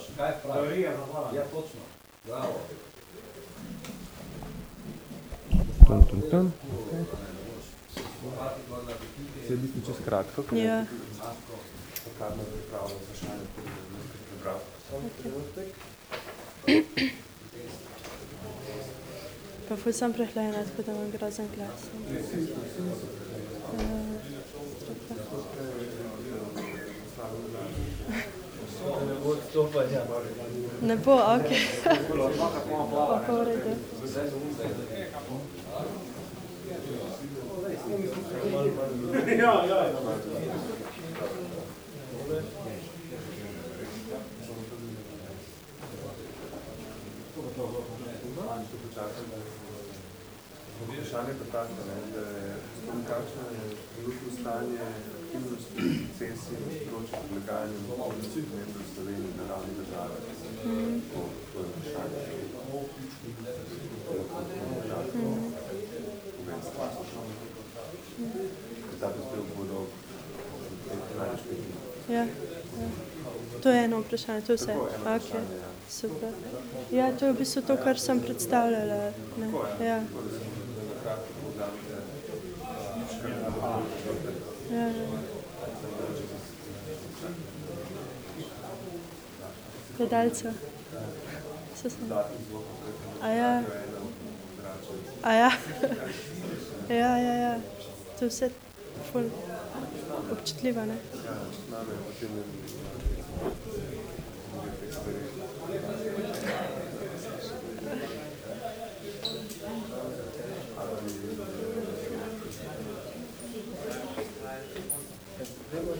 delaš, kaj praviš? Teorija zabava. Ja, točno. Bravo. Tum, tum, tum. Zdaj v bistvu čez kratko, Ja. je Karmen pripravila vprašanje, ki je prebral. Samo trenutek. Pa ful sem prehlajena, tako da imam grozen glas. Ne odstopanja. Ne bo, ok. Redu. Ja, ja. Vprašanje pa tako, ne, da je spomnim, kakšno je trenutno stanje aktivnosti cesi na področju prilagajanja spremembe v Sloveniji na ravni države. To, to je vprašanje. Ta prispevek bodo največ pet minut. Ja, ja. To je eno vprašanje, to je vse. Tako, eno Ok, vprašanje, ja. super. Ja, to je v bistvu to, kar sem predstavljala. Ne? Ja, Gledalca. Se sem. A ja, a ja. Ja, ja, ja. To je vse občutljivo, ne? Ja, name je potem ne teh stvari. Gremo dol sluškeno. Tako. To je samo zbral. A lahko sem za te?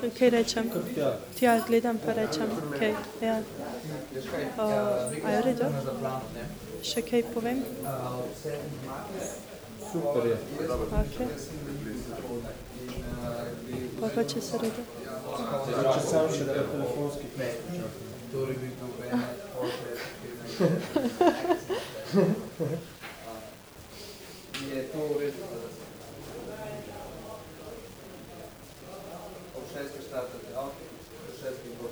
Kaj rečem? Kot tja. Tja, gledam pa rečem, kaj, ja. O, a je v redu? Še kaj povem? Super je. Ok. Pa pa če se redu. Zdaj, če sam še po telefonski Je to v redu? Ob šestih štartate, ok, ob šestih bo.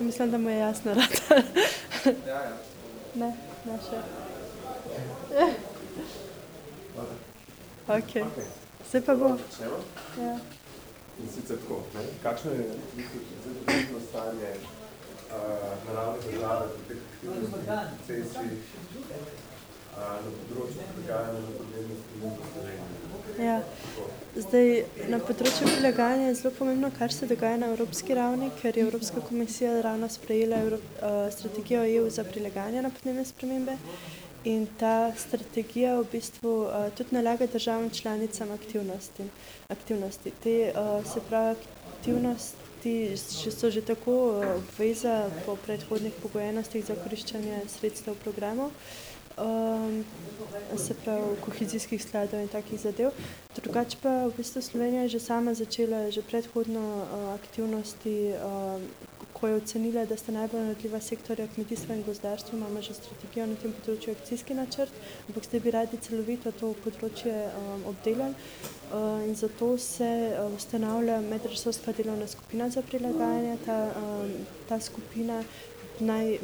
Se mislim, da mu je jasno rad. Ja, ja. ne, ne še. Ok. Zdaj pa bo. Ja. In sicer tako, ne? kakšno je v zdaj stanje uh, naravne države pri teh cesti na področju prilagajanja na podnebne spremembe? Ja. Zdaj, na področju prilagajanja je zelo pomembno, kar se dogaja na evropski ravni, ker je Evropska komisija ravno sprejela Evro, uh, strategijo EU za prilagajanje na podnebne spremembe. In ta strategija v bistvu uh, tudi nalaga državam članicam aktivnosti. aktivnosti. Te uh, se pravi aktivnosti že so že tako uh, obveza po predhodnih pogojenostih za koriščenje sredstev programov. Um, se pravi kohezijskih skladov in takih zadev. Drugače pa v bistvu Slovenija je že sama začela že predhodno uh, aktivnosti, uh, ko je ocenila, da sta najbolj naredljiva sektorja kmetijstva in gozdarstva, imamo že strategijo na tem področju akcijski načrt, ampak zdaj bi radi celovito to področje um, obdelali uh, in zato se uh, ustanavlja medresorska delovna skupina za prilagajanje. Ta, um, ta skupina naj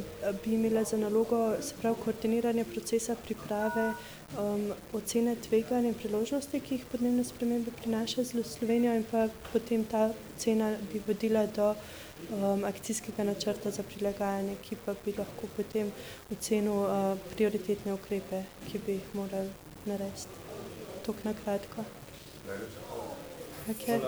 bi imela za nalogo pravi koordiniranje procesa priprave um, ocene tveganja in priložnosti, ki jih podnebne spremembe prinaša za Slovenijo in pa potem ta ocena bi vodila do um, akcijskega načrta za prilagajanje, ki pa bi lahko potem ocenil uh, prioritetne ukrepe, ki bi jih morali narediti. Tok na kratko. Okay.